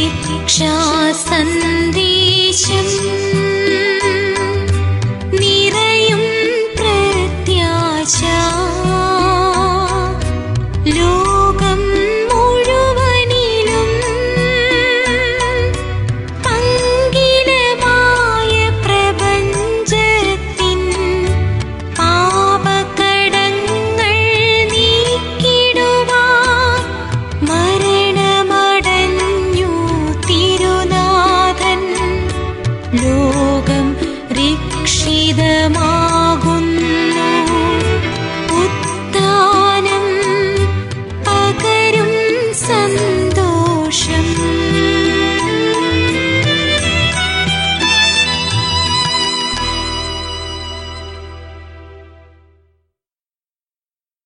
दीक्षा सन्देशम् निरयं प्रत्याशा गं रिक्षितमाग उत्थानम् अकरं सन्तोषम्।